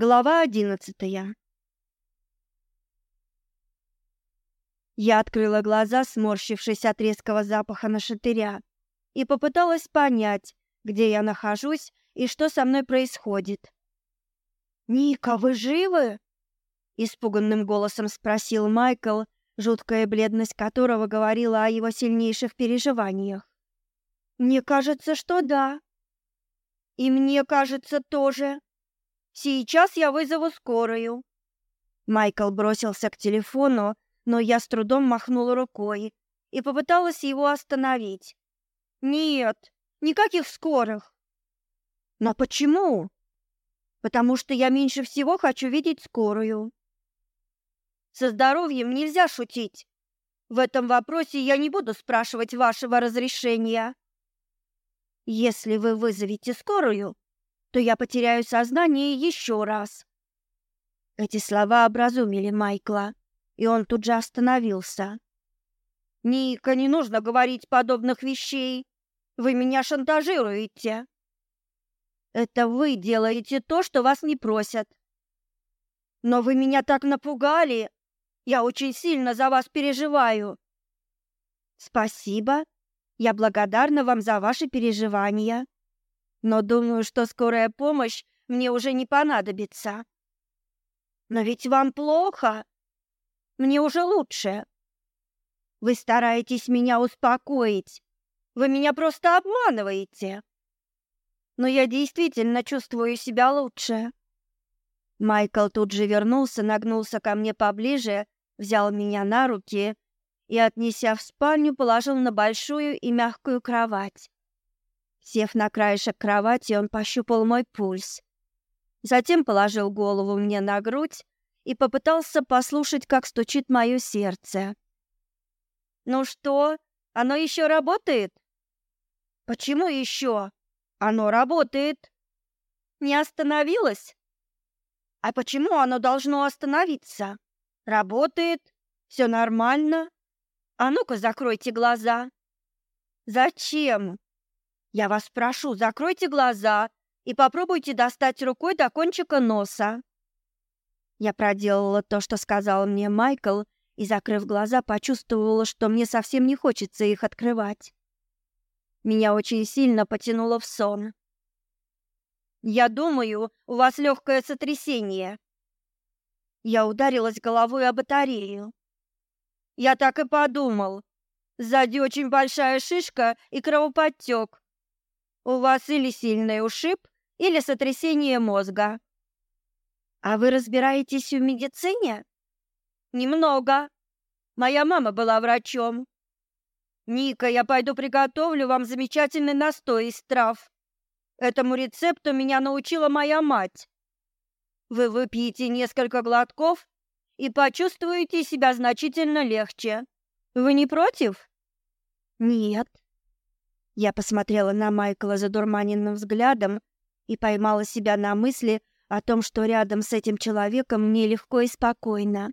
Глава одиннадцатая. Я открыла глаза, сморщившись от резкого запаха на шатыря, и попыталась понять, где я нахожусь и что со мной происходит. «Ника, вы живы?» — испуганным голосом спросил Майкл, жуткая бледность которого говорила о его сильнейших переживаниях. «Мне кажется, что да». «И мне кажется тоже», Сейчас я вызову скорую». Майкл бросился к телефону, но я с трудом махнула рукой и попыталась его остановить. «Нет, никаких скорых». «Но почему?» «Потому что я меньше всего хочу видеть скорую». «Со здоровьем нельзя шутить. В этом вопросе я не буду спрашивать вашего разрешения». «Если вы вызовете скорую, то я потеряю сознание еще раз. Эти слова образумили Майкла, и он тут же остановился. «Ника, не нужно говорить подобных вещей. Вы меня шантажируете. Это вы делаете то, что вас не просят. Но вы меня так напугали. Я очень сильно за вас переживаю». «Спасибо. Я благодарна вам за ваши переживания», но думаю, что скорая помощь мне уже не понадобится. Но ведь вам плохо. Мне уже лучше. Вы стараетесь меня успокоить. Вы меня просто обманываете. Но я действительно чувствую себя лучше. Майкл тут же вернулся, нагнулся ко мне поближе, взял меня на руки и, отнеся в спальню, положил на большую и мягкую кровать. Сев на краешек кровати, он пощупал мой пульс. Затем положил голову мне на грудь и попытался послушать, как стучит мое сердце. «Ну что, оно еще работает?» «Почему еще? Оно работает!» «Не остановилось?» «А почему оно должно остановиться?» «Работает, все нормально. А ну-ка, закройте глаза!» «Зачем?» Я вас прошу, закройте глаза и попробуйте достать рукой до кончика носа. Я проделала то, что сказал мне Майкл, и, закрыв глаза, почувствовала, что мне совсем не хочется их открывать. Меня очень сильно потянуло в сон. «Я думаю, у вас легкое сотрясение». Я ударилась головой о батарею. «Я так и подумал. Сзади очень большая шишка и кровоподтек. У вас или сильный ушиб, или сотрясение мозга. А вы разбираетесь в медицине? Немного. Моя мама была врачом. Ника, я пойду приготовлю вам замечательный настой из трав. Этому рецепту меня научила моя мать. Вы выпьете несколько глотков и почувствуете себя значительно легче. Вы не против? Нет, я посмотрела на Майкла задурманенным взглядом и поймала себя на мысли о том, что рядом с этим человеком мне легко и спокойно.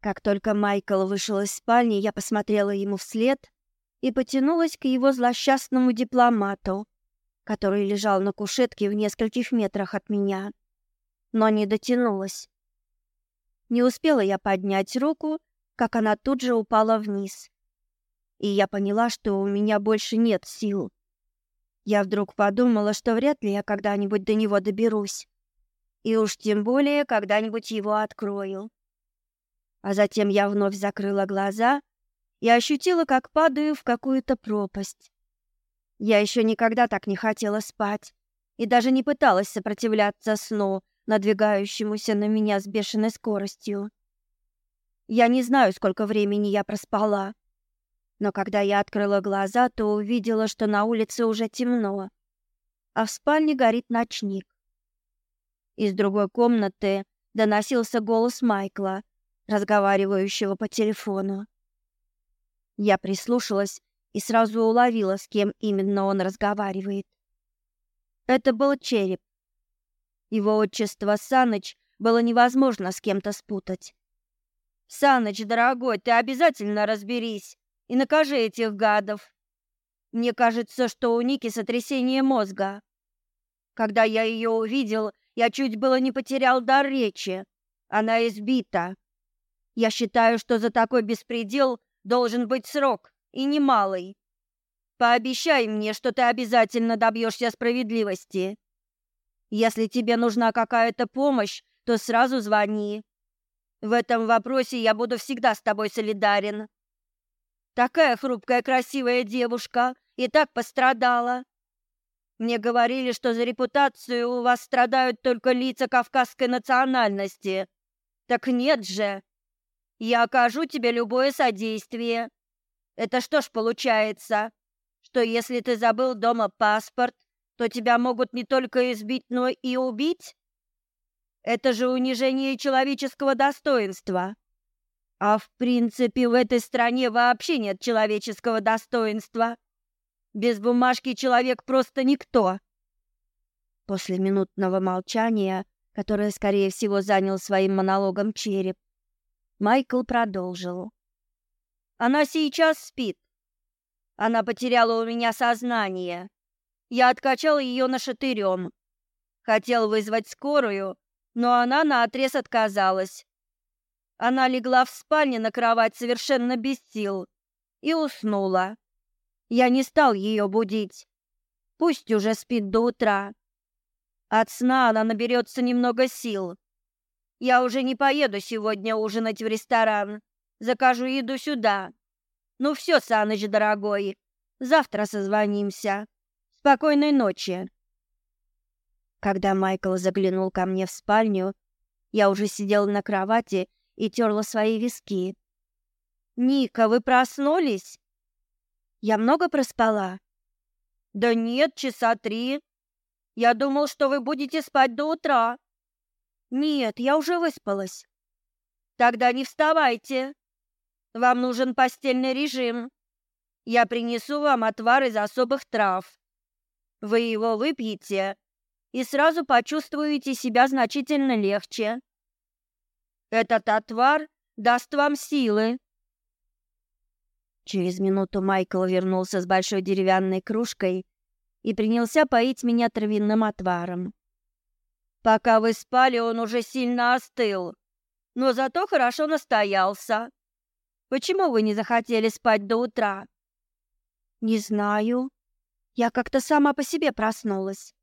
Как только Майкл вышел из спальни, я посмотрела ему вслед и потянулась к его злосчастному дипломату, который лежал на кушетке в нескольких метрах от меня, но не дотянулась. Не успела я поднять руку, как она тут же упала вниз и я поняла, что у меня больше нет сил. Я вдруг подумала, что вряд ли я когда-нибудь до него доберусь. И уж тем более когда-нибудь его открою. А затем я вновь закрыла глаза и ощутила, как падаю в какую-то пропасть. Я еще никогда так не хотела спать и даже не пыталась сопротивляться сну, надвигающемуся на меня с бешеной скоростью. Я не знаю, сколько времени я проспала. Но когда я открыла глаза, то увидела, что на улице уже темно, а в спальне горит ночник. Из другой комнаты доносился голос Майкла, разговаривающего по телефону. Я прислушалась и сразу уловила, с кем именно он разговаривает. Это был череп. Его отчество Саныч было невозможно с кем-то спутать. «Саныч, дорогой, ты обязательно разберись!» и накажи этих гадов. Мне кажется, что у Ники сотрясение мозга. Когда я ее увидел, я чуть было не потерял дар речи. Она избита. Я считаю, что за такой беспредел должен быть срок, и немалый. Пообещай мне, что ты обязательно добьешься справедливости. Если тебе нужна какая-то помощь, то сразу звони. В этом вопросе я буду всегда с тобой солидарен. Такая хрупкая красивая девушка и так пострадала. Мне говорили, что за репутацию у вас страдают только лица кавказской национальности. Так нет же. Я окажу тебе любое содействие. Это что ж получается, что если ты забыл дома паспорт, то тебя могут не только избить, но и убить? Это же унижение человеческого достоинства. А в принципе в этой стране вообще нет человеческого достоинства. Без бумажки человек просто никто. После минутного молчания, которое, скорее всего, занял своим монологом череп, Майкл продолжил. Она сейчас спит. Она потеряла у меня сознание. Я откачал ее на шатырем. Хотел вызвать скорую, но она наотрез отказалась. Она легла в спальне на кровать совершенно без сил и уснула. Я не стал ее будить. Пусть уже спит до утра. От сна она наберется немного сил. Я уже не поеду сегодня ужинать в ресторан. Закажу еду сюда. Ну все, Саныч, дорогой. Завтра созвонимся. Спокойной ночи. Когда Майкл заглянул ко мне в спальню, я уже сидел на кровати и терла свои виски. «Ника, вы проснулись?» «Я много проспала?» «Да нет, часа три. Я думал, что вы будете спать до утра». «Нет, я уже выспалась». «Тогда не вставайте. Вам нужен постельный режим. Я принесу вам отвар из особых трав. Вы его выпьете и сразу почувствуете себя значительно легче». Этот отвар даст вам силы. Через минуту Майкл вернулся с большой деревянной кружкой и принялся поить меня травяным отваром. Пока вы спали, он уже сильно остыл, но зато хорошо настоялся. Почему вы не захотели спать до утра? Не знаю. Я как-то сама по себе проснулась.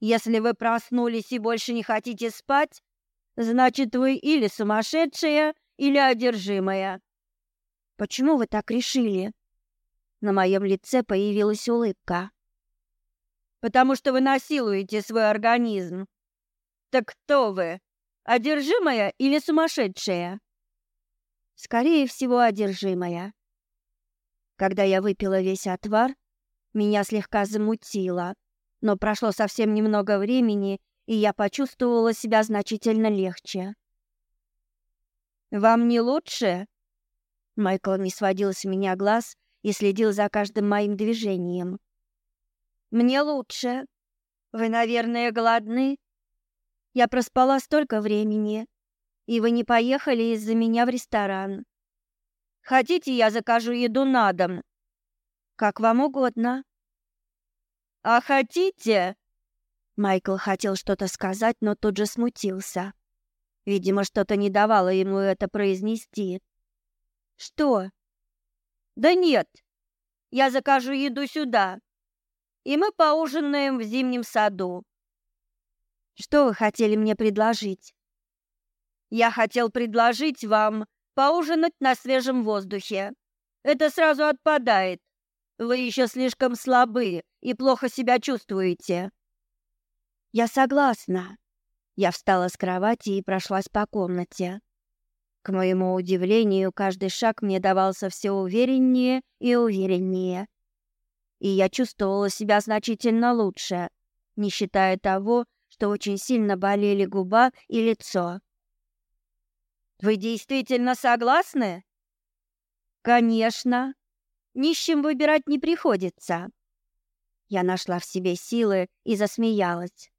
Если вы проснулись и больше не хотите спать, Значит, вы или сумасшедшая, или одержимая. Почему вы так решили? На моем лице появилась улыбка. Потому что вы насилуете свой организм. Так кто вы? Одержимая или сумасшедшая? Скорее всего, одержимая. Когда я выпила весь отвар, меня слегка замутило, но прошло совсем немного времени, и я почувствовала себя значительно легче. «Вам не лучше?» Майкл не сводил с меня глаз и следил за каждым моим движением. «Мне лучше. Вы, наверное, голодны? Я проспала столько времени, и вы не поехали из-за меня в ресторан. Хотите, я закажу еду на дом? Как вам угодно». «А хотите?» Майкл хотел что-то сказать, но тут же смутился. Видимо, что-то не давало ему это произнести. «Что?» «Да нет. Я закажу еду сюда. И мы поужинаем в зимнем саду». «Что вы хотели мне предложить?» «Я хотел предложить вам поужинать на свежем воздухе. Это сразу отпадает. Вы еще слишком слабы и плохо себя чувствуете». Я согласна. Я встала с кровати и прошлась по комнате. К моему удивлению, каждый шаг мне давался все увереннее и увереннее. И я чувствовала себя значительно лучше, не считая того, что очень сильно болели губа и лицо. Вы действительно согласны? Конечно. Нищим выбирать не приходится. Я нашла в себе силы и засмеялась.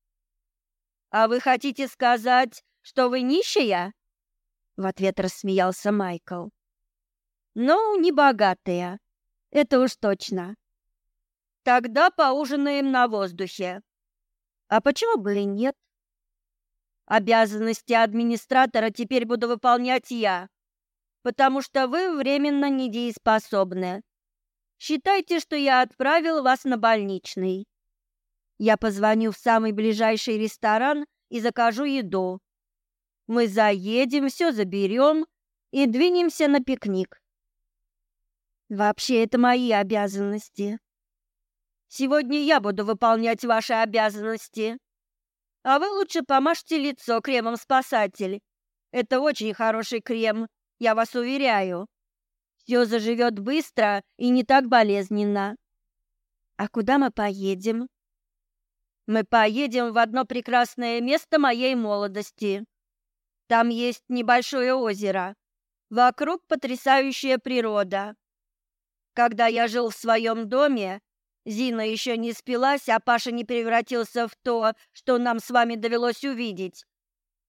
«А вы хотите сказать, что вы нищая?» В ответ рассмеялся Майкл. «Ну, не богатая. Это уж точно. Тогда поужинаем на воздухе. А почему бы и нет? Обязанности администратора теперь буду выполнять я, потому что вы временно недееспособны. Считайте, что я отправил вас на больничный». Я позвоню в самый ближайший ресторан и закажу еду. Мы заедем, все заберем и двинемся на пикник. Вообще, это мои обязанности. Сегодня я буду выполнять ваши обязанности. А вы лучше помажьте лицо кремом «Спасатель». Это очень хороший крем, я вас уверяю. Все заживет быстро и не так болезненно. А куда мы поедем? Мы поедем в одно прекрасное место моей молодости. Там есть небольшое озеро. Вокруг потрясающая природа. Когда я жил в своем доме, Зина еще не спилась, а Паша не превратился в то, что нам с вами довелось увидеть.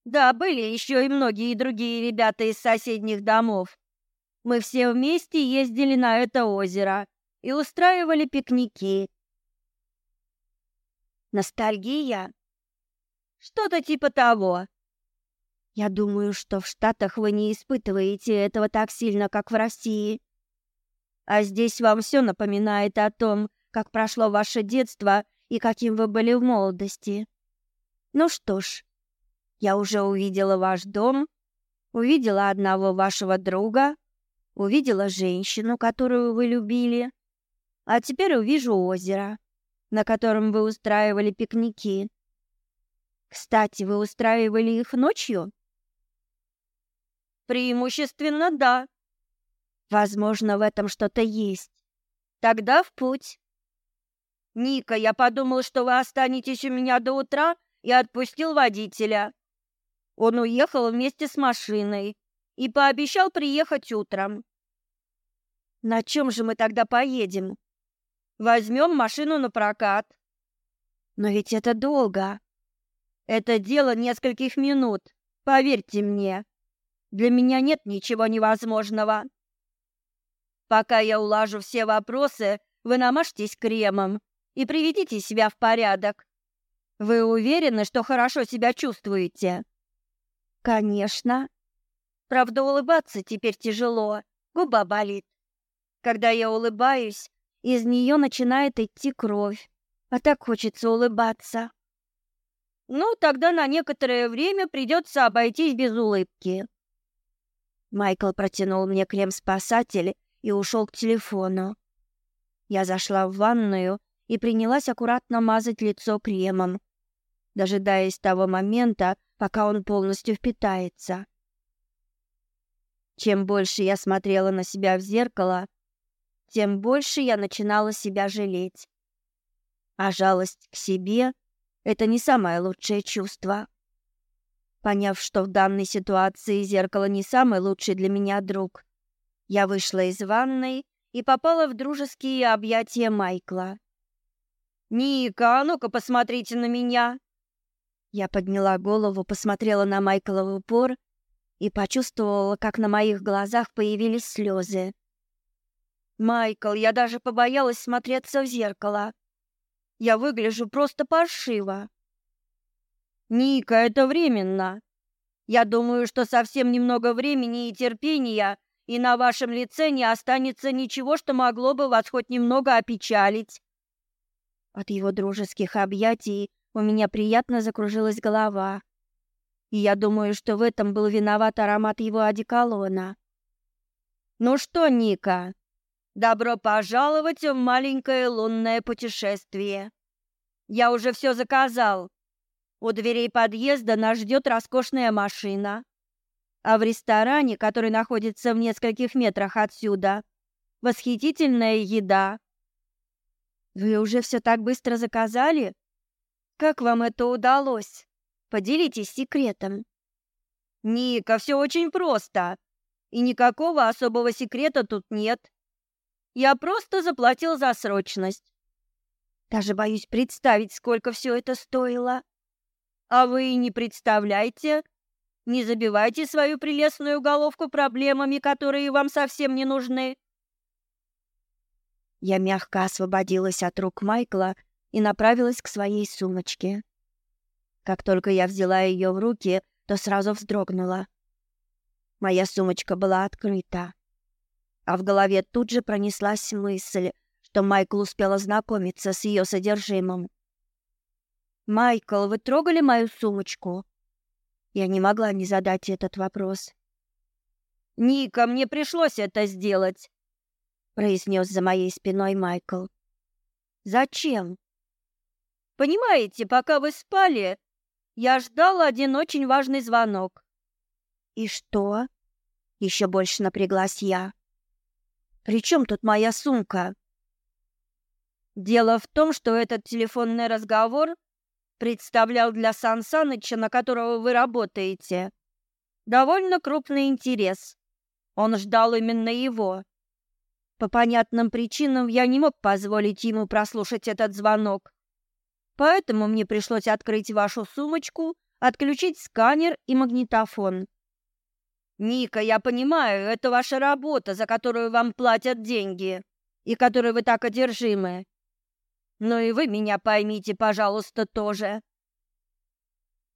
Да, были еще и многие другие ребята из соседних домов. Мы все вместе ездили на это озеро и устраивали пикники, Ностальгия? Что-то типа того. Я думаю, что в Штатах вы не испытываете этого так сильно, как в России. А здесь вам все напоминает о том, как прошло ваше детство и каким вы были в молодости. Ну что ж, я уже увидела ваш дом, увидела одного вашего друга, увидела женщину, которую вы любили, а теперь увижу озеро на котором вы устраивали пикники. Кстати, вы устраивали их ночью? Преимущественно да. Возможно, в этом что-то есть. Тогда в путь. Ника, я подумал, что вы останетесь у меня до утра и отпустил водителя. Он уехал вместе с машиной и пообещал приехать утром. На чем же мы тогда поедем? Возьмем машину на прокат. Но ведь это долго. Это дело нескольких минут, поверьте мне. Для меня нет ничего невозможного. Пока я улажу все вопросы, вы намажьтесь кремом и приведите себя в порядок. Вы уверены, что хорошо себя чувствуете? Конечно. Правда, улыбаться теперь тяжело. Губа болит. Когда я улыбаюсь, из нее начинает идти кровь, а так хочется улыбаться. Ну, тогда на некоторое время придется обойтись без улыбки. Майкл протянул мне крем-спасатель и ушел к телефону. Я зашла в ванную и принялась аккуратно мазать лицо кремом, дожидаясь того момента, пока он полностью впитается. Чем больше я смотрела на себя в зеркало, тем больше я начинала себя жалеть. А жалость к себе — это не самое лучшее чувство. Поняв, что в данной ситуации зеркало не самый лучший для меня друг, я вышла из ванной и попала в дружеские объятия Майкла. «Ника, а ну-ка посмотрите на меня!» Я подняла голову, посмотрела на Майкла в упор и почувствовала, как на моих глазах появились слезы. Майкл, я даже побоялась смотреться в зеркало. Я выгляжу просто паршиво. Ника, это временно. Я думаю, что совсем немного времени и терпения, и на вашем лице не останется ничего, что могло бы вас хоть немного опечалить. От его дружеских объятий у меня приятно закружилась голова. И я думаю, что в этом был виноват аромат его одеколона. Ну что, Ника, Добро пожаловать в маленькое лунное путешествие. Я уже все заказал. У дверей подъезда нас ждет роскошная машина. А в ресторане, который находится в нескольких метрах отсюда, восхитительная еда. Вы уже все так быстро заказали? Как вам это удалось? Поделитесь секретом. Ника, все очень просто. И никакого особого секрета тут нет. Я просто заплатил за срочность. Даже боюсь представить, сколько все это стоило. А вы не представляете? Не забивайте свою прелестную головку проблемами, которые вам совсем не нужны. Я мягко освободилась от рук Майкла и направилась к своей сумочке. Как только я взяла ее в руки, то сразу вздрогнула. Моя сумочка была открыта а в голове тут же пронеслась мысль, что Майкл успел ознакомиться с ее содержимым. «Майкл, вы трогали мою сумочку?» Я не могла не задать этот вопрос. «Ника, мне пришлось это сделать!» произнес за моей спиной Майкл. «Зачем?» «Понимаете, пока вы спали, я ждала один очень важный звонок». «И что?» Еще больше напряглась я. Причем тут моя сумка? Дело в том, что этот телефонный разговор представлял для Сан Саныча, на которого вы работаете, довольно крупный интерес. Он ждал именно его. По понятным причинам я не мог позволить ему прослушать этот звонок. Поэтому мне пришлось открыть вашу сумочку, отключить сканер и магнитофон. Ника, я понимаю, это ваша работа, за которую вам платят деньги, и которой вы так одержимы. Но и вы меня поймите, пожалуйста, тоже.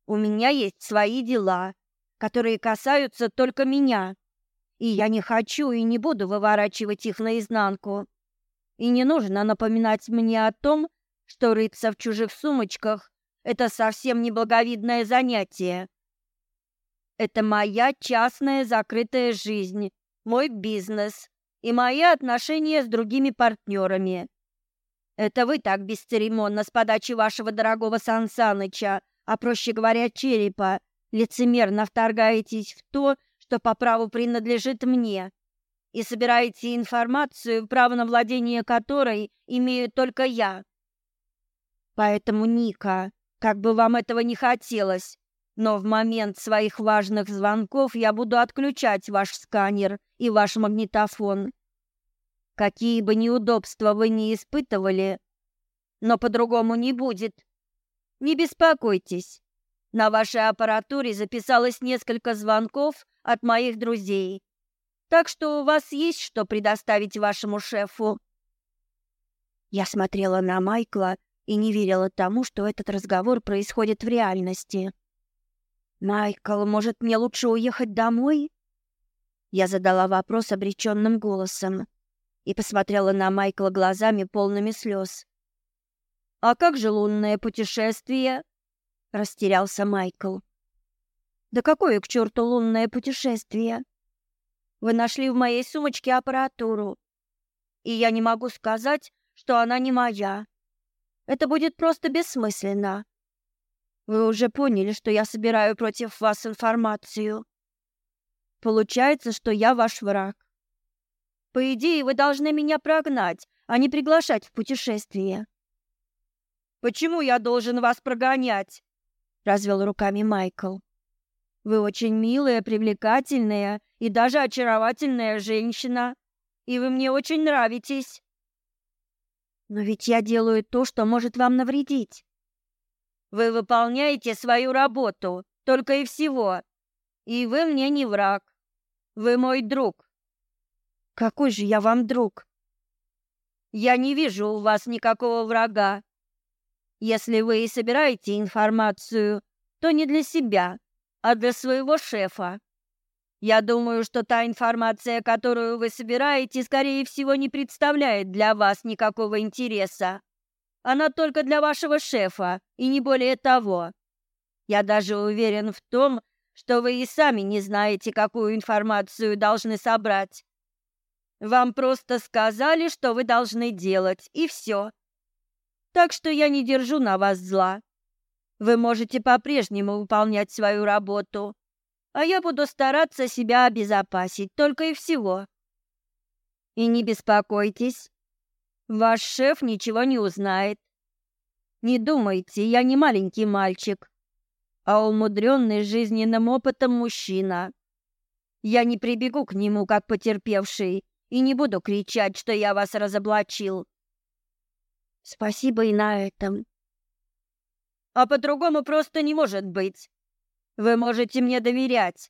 У меня есть свои дела, которые касаются только меня. И я не хочу и не буду выворачивать их наизнанку. И не нужно напоминать мне о том, что рыться в чужих сумочках – это совсем неблаговидное занятие. Это моя частная закрытая жизнь, мой бизнес и мои отношения с другими партнерами. Это вы так бесцеремонно с подачи вашего дорогого Сансаныча, а проще говоря, черепа, лицемерно вторгаетесь в то, что по праву принадлежит мне, и собираете информацию, право на владение которой имею только я. Поэтому, Ника, как бы вам этого не хотелось, но в момент своих важных звонков я буду отключать ваш сканер и ваш магнитофон. Какие бы неудобства вы ни испытывали, но по-другому не будет. Не беспокойтесь. На вашей аппаратуре записалось несколько звонков от моих друзей. Так что у вас есть что предоставить вашему шефу. Я смотрела на Майкла и не верила тому, что этот разговор происходит в реальности. Майкл, может, мне лучше уехать домой? Я задала вопрос обреченным голосом и посмотрела на Майкла глазами полными слез. «А как же лунное путешествие?» — растерялся Майкл. «Да какое к черту лунное путешествие? Вы нашли в моей сумочке аппаратуру, и я не могу сказать, что она не моя. Это будет просто бессмысленно. Вы уже поняли, что я собираю против вас информацию. Получается, что я ваш враг. По идее, вы должны меня прогнать, а не приглашать в путешествие. Почему я должен вас прогонять? развел руками Майкл. Вы очень милая, привлекательная и даже очаровательная женщина, и вы мне очень нравитесь. Но ведь я делаю то, что может вам навредить. Вы выполняете свою работу, только и всего. И вы мне не враг. Вы мой друг. Какой же я вам друг? Я не вижу у вас никакого врага. Если вы и собираете информацию, то не для себя, а для своего шефа. Я думаю, что та информация, которую вы собираете, скорее всего, не представляет для вас никакого интереса. Она только для вашего шефа, и не более того. Я даже уверен в том, что вы и сами не знаете, какую информацию должны собрать. Вам просто сказали, что вы должны делать, и все. Так что я не держу на вас зла. Вы можете по-прежнему выполнять свою работу, а я буду стараться себя обезопасить только и всего. И не беспокойтесь, Ваш шеф ничего не узнает. Не думайте, я не маленький мальчик, а умудренный жизненным опытом мужчина. Я не прибегу к нему как потерпевший и не буду кричать, что я вас разоблачил. Спасибо и на этом. А по-другому просто не может быть. Вы можете мне доверять.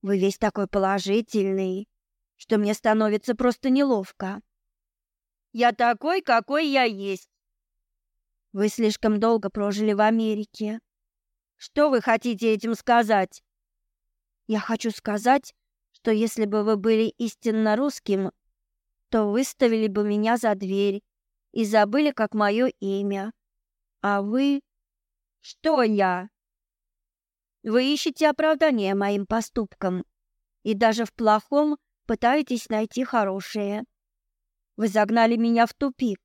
Вы весь такой положительный, что мне становится просто неловко. Я такой, какой я есть. Вы слишком долго прожили в Америке. Что вы хотите этим сказать? Я хочу сказать, что если бы вы были истинно русским, то выставили бы меня за дверь и забыли, как мое имя. А вы... Что я? Вы ищете оправдание моим поступкам и даже в плохом пытаетесь найти хорошее. Вы загнали меня в тупик.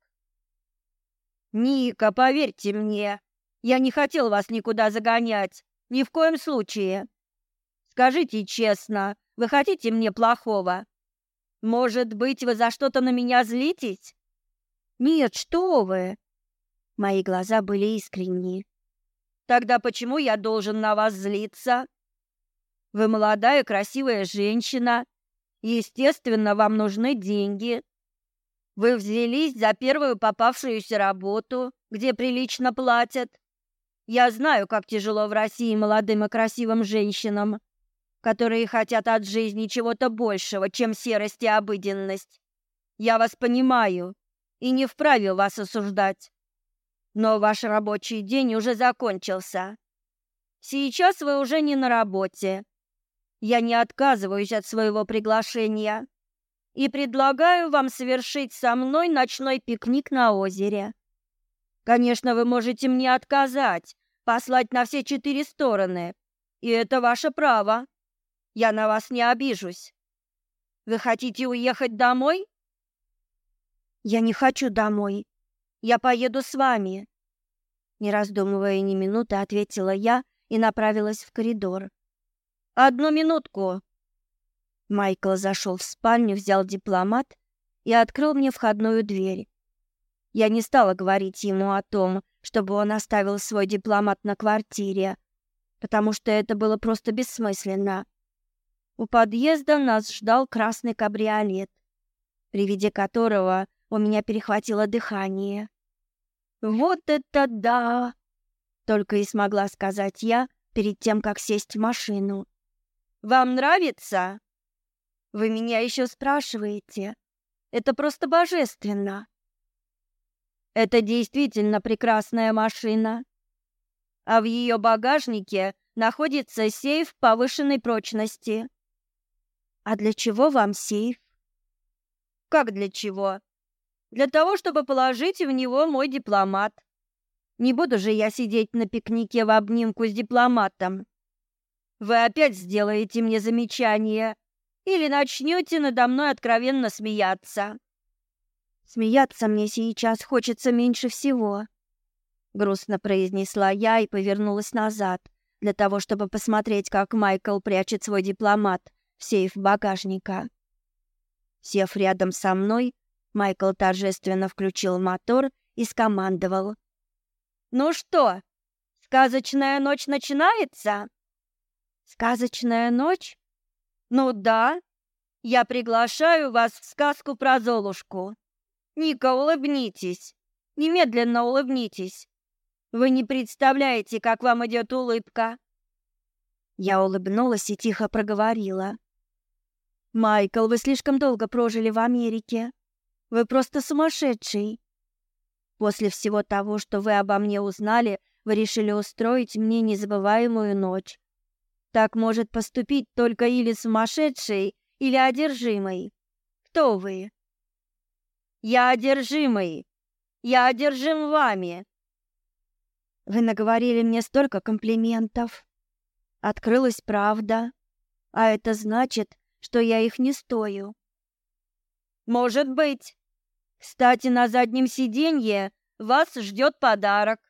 Ника, поверьте мне, я не хотел вас никуда загонять, ни в коем случае. Скажите честно, вы хотите мне плохого? Может быть, вы за что-то на меня злитесь? Нет, что вы? Мои глаза были искренние. Тогда почему я должен на вас злиться? Вы молодая красивая женщина. Естественно, вам нужны деньги. Вы взялись за первую попавшуюся работу, где прилично платят. Я знаю, как тяжело в России молодым и красивым женщинам, которые хотят от жизни чего-то большего, чем серость и обыденность. Я вас понимаю и не вправе вас осуждать. Но ваш рабочий день уже закончился. Сейчас вы уже не на работе. Я не отказываюсь от своего приглашения и предлагаю вам совершить со мной ночной пикник на озере. Конечно, вы можете мне отказать, послать на все четыре стороны, и это ваше право. Я на вас не обижусь. Вы хотите уехать домой? Я не хочу домой. Я поеду с вами. Не раздумывая ни минуты, ответила я и направилась в коридор. Одну минутку, Майкл зашел в спальню, взял дипломат и открыл мне входную дверь. Я не стала говорить ему о том, чтобы он оставил свой дипломат на квартире, потому что это было просто бессмысленно. У подъезда нас ждал красный кабриолет, при виде которого у меня перехватило дыхание. «Вот это да!» — только и смогла сказать я перед тем, как сесть в машину. «Вам нравится?» Вы меня еще спрашиваете? Это просто божественно. Это действительно прекрасная машина. А в ее багажнике находится сейф повышенной прочности. А для чего вам сейф? Как для чего? Для того, чтобы положить в него мой дипломат. Не буду же я сидеть на пикнике в обнимку с дипломатом. Вы опять сделаете мне замечание, или начнете надо мной откровенно смеяться. Смеяться мне сейчас хочется меньше всего. Грустно произнесла я и повернулась назад, для того, чтобы посмотреть, как Майкл прячет свой дипломат в сейф багажника. Сев рядом со мной, Майкл торжественно включил мотор и скомандовал. «Ну что, сказочная ночь начинается?» «Сказочная ночь?» «Ну да, я приглашаю вас в сказку про Золушку. Ника, улыбнитесь, немедленно улыбнитесь. Вы не представляете, как вам идет улыбка». Я улыбнулась и тихо проговорила. «Майкл, вы слишком долго прожили в Америке. Вы просто сумасшедший. После всего того, что вы обо мне узнали, вы решили устроить мне незабываемую ночь. Так может поступить только или сумасшедший, или одержимый. Кто вы? Я одержимый. Я одержим вами. Вы наговорили мне столько комплиментов. Открылась правда, а это значит, что я их не стою. Может быть. Кстати, на заднем сиденье вас ждет подарок.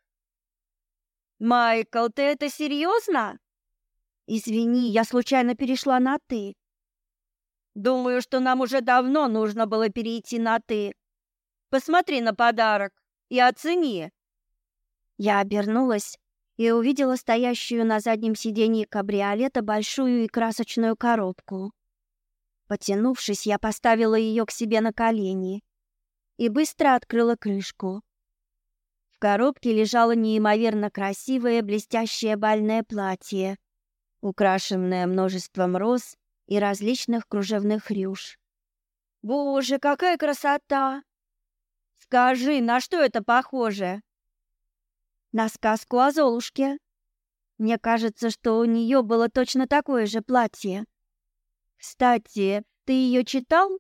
Майкл, ты это серьезно? Извини, я случайно перешла на «ты». Думаю, что нам уже давно нужно было перейти на «ты». Посмотри на подарок и оцени. Я обернулась и увидела стоящую на заднем сиденье кабриолета большую и красочную коробку. Потянувшись, я поставила ее к себе на колени и быстро открыла крышку. В коробке лежало неимоверно красивое блестящее бальное платье — украшенная множеством роз и различных кружевных рюш. «Боже, какая красота!» «Скажи, на что это похоже?» «На сказку о Золушке. Мне кажется, что у нее было точно такое же платье. Кстати, ты ее читал?»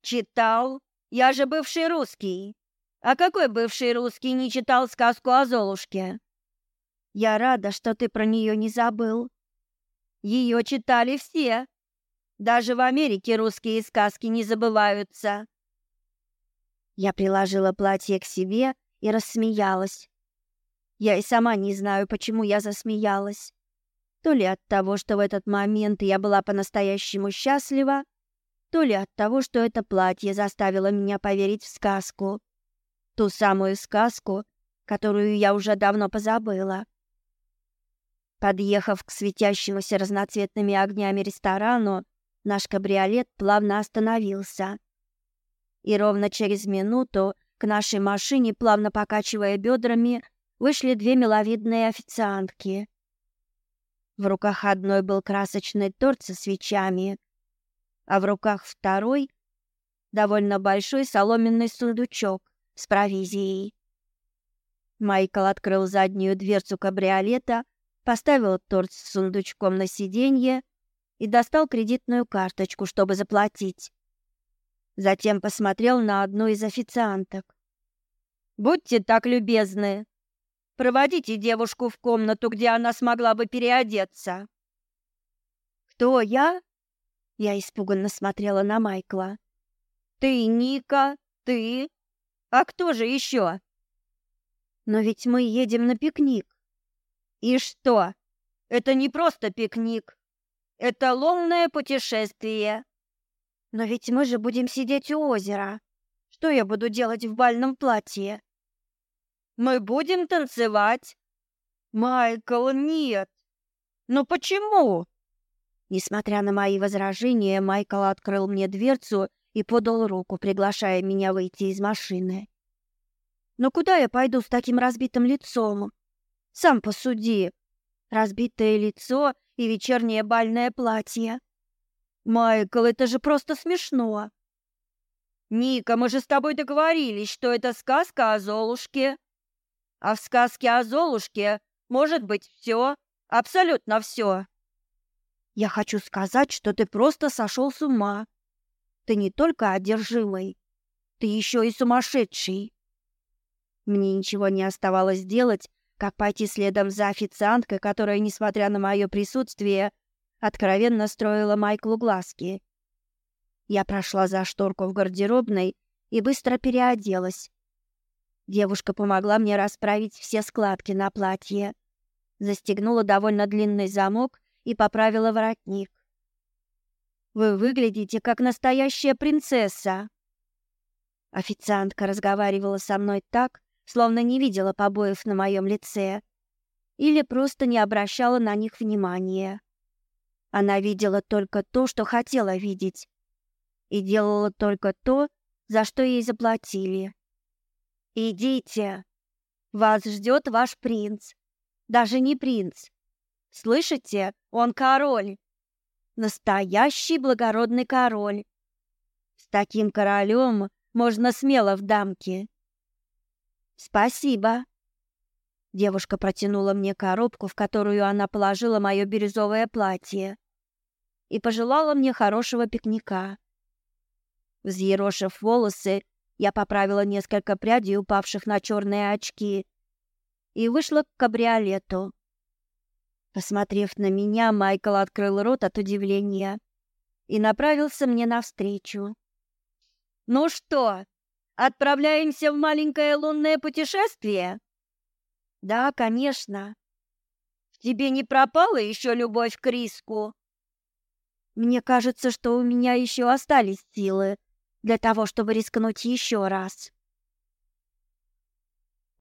«Читал. Я же бывший русский. А какой бывший русский не читал сказку о Золушке?» Я рада, что ты про нее не забыл. Ее читали все. Даже в Америке русские сказки не забываются. Я приложила платье к себе и рассмеялась. Я и сама не знаю, почему я засмеялась. То ли от того, что в этот момент я была по-настоящему счастлива, то ли от того, что это платье заставило меня поверить в сказку. Ту самую сказку, которую я уже давно позабыла. Подъехав к светящемуся разноцветными огнями ресторану, наш кабриолет плавно остановился. И ровно через минуту к нашей машине, плавно покачивая бедрами, вышли две миловидные официантки. В руках одной был красочный торт со свечами, а в руках второй — довольно большой соломенный сундучок с провизией. Майкл открыл заднюю дверцу кабриолета — поставил торт с сундучком на сиденье и достал кредитную карточку, чтобы заплатить. Затем посмотрел на одну из официанток. «Будьте так любезны. Проводите девушку в комнату, где она смогла бы переодеться». «Кто я?» Я испуганно смотрела на Майкла. «Ты, Ника, ты. А кто же еще?» «Но ведь мы едем на пикник. И что? Это не просто пикник. Это ломное путешествие. Но ведь мы же будем сидеть у озера. Что я буду делать в бальном платье? Мы будем танцевать. Майкл, нет. Но почему? Несмотря на мои возражения, Майкл открыл мне дверцу и подал руку, приглашая меня выйти из машины. Но куда я пойду с таким разбитым лицом? Сам посуди. Разбитое лицо и вечернее бальное платье. Майкл, это же просто смешно. Ника, мы же с тобой договорились, что это сказка о Золушке. А в сказке о Золушке может быть все, абсолютно все. Я хочу сказать, что ты просто сошел с ума. Ты не только одержимый, ты еще и сумасшедший. Мне ничего не оставалось делать, как пойти следом за официанткой, которая, несмотря на мое присутствие, откровенно строила Майклу глазки. Я прошла за шторку в гардеробной и быстро переоделась. Девушка помогла мне расправить все складки на платье, застегнула довольно длинный замок и поправила воротник. «Вы выглядите как настоящая принцесса!» Официантка разговаривала со мной так, словно не видела побоев на моем лице или просто не обращала на них внимания. Она видела только то, что хотела видеть, и делала только то, за что ей заплатили. «Идите! Вас ждет ваш принц! Даже не принц! Слышите, он король! Настоящий благородный король! С таким королем можно смело в дамки!» Спасибо. Девушка протянула мне коробку, в которую она положила мое бирюзовое платье, и пожелала мне хорошего пикника. Взъерошив волосы, я поправила несколько прядей, упавших на черные очки, и вышла к кабриолету. Посмотрев на меня, Майкл открыл рот от удивления и направился мне навстречу. «Ну что, Отправляемся в маленькое лунное путешествие? Да, конечно. В тебе не пропала еще любовь к риску? Мне кажется, что у меня еще остались силы для того, чтобы рискнуть еще раз.